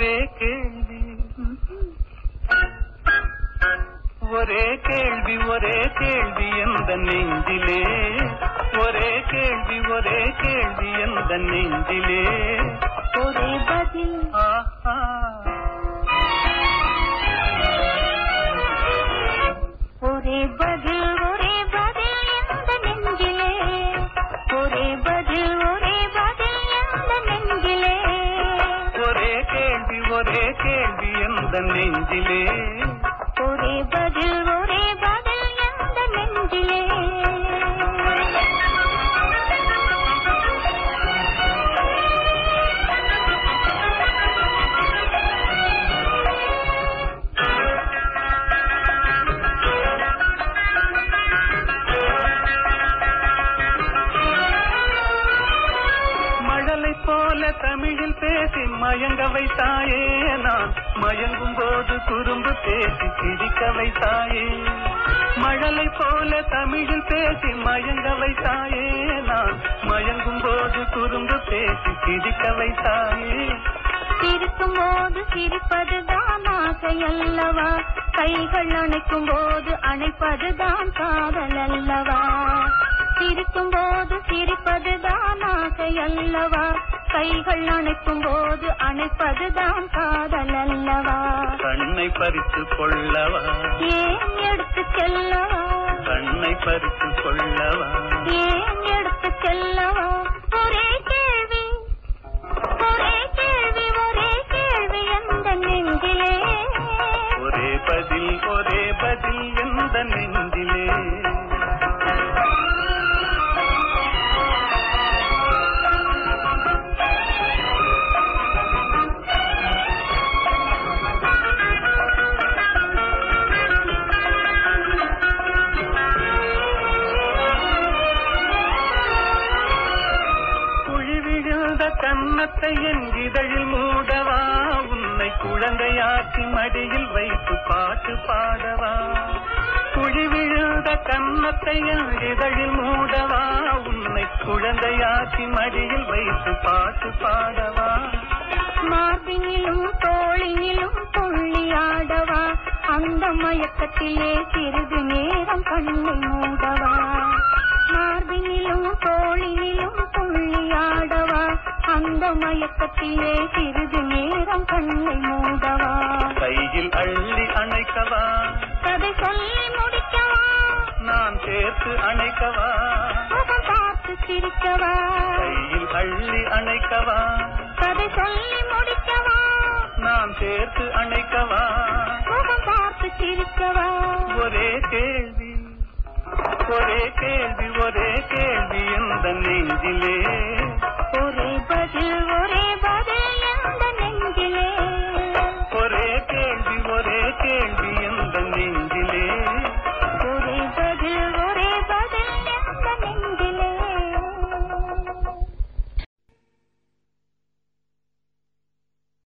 ஒரே கேள்வி. ஒரே கேள்வி ஒரே கேள்வி எந்த நெஞ்சிலே? ஒரே கேள்வி ஒரே கேள்வி எந்த நெஞ்சிலே? ஒரே பதில். கேள்வி ஒரே கேள்வி எந்த நெஞ்சிலே ஒரே பதில் ஒரே பதில் போல தமிழில் பேசி மயங்க வைத்தாயே நான். மயங்கும் போது குறும்பு பேசி சிரிக்க வைத்தாயே. மழலை போல தமிழில் பேசி மயங்க வைத்தாயே நான். மயங்கும் போது குறும்பு பேசி சிரிக்க வைத்தாயே. சிரிக்கும் போது சிரிப்பதுதான் ஆசை கைகள் அணைக்கும் போது அணைப்பதுதான் காதல் அல்லவா சிரிக்கும் போது சிரிப்பதுதான் ஆசை அல்லவா கைகள் அணைக்கும் போது அணைப்பதுதான் காதல் அல்லவா? கண்ணை பறித்து கொள்ளவா? ஏன் எடுத்து செல்லவா? கண்ணை பறித்து கொள்ளவா? ஏன் எடுத்து செல்லவா? கன்னத்தை என் இதழில் மூடவா? உன்னை குழந்தையாக்கி மடியில் வைத்து பாட்டு பாடவா? குழி விழுந்த கன்னத்தை என் இதழில் மூடவா? உன்னை குழந்தையாக்கி மடியில் வைத்து பாட்டு பாடவா? மார்பினிலும் தோழியிலும் துள்ளி ஆடவா? அந்த மயக்கத்திலே சிறிது நேரம் கண்ணை மயக்கத்திலே சிறிது நேரம் கண்ணை மூடவா? கையில் அள்ளி அணைக்கவா? கதை சொல்லி முடிக்கவா? நான் சேர்த்து அணைக்கவா? முகம் பார்த்து சிரிக்கவா? கையில் அள்ளி அணைக்கவா? கதை சொல்லி முடிக்கவா? நான் சேர்த்து அணைக்கவா? முகம் பார்த்து சிரிக்கவா? ஒரே கேள்வி ஒரே கேள்வி ஒரே கேள்வி எந்த நெஞ்சிலே?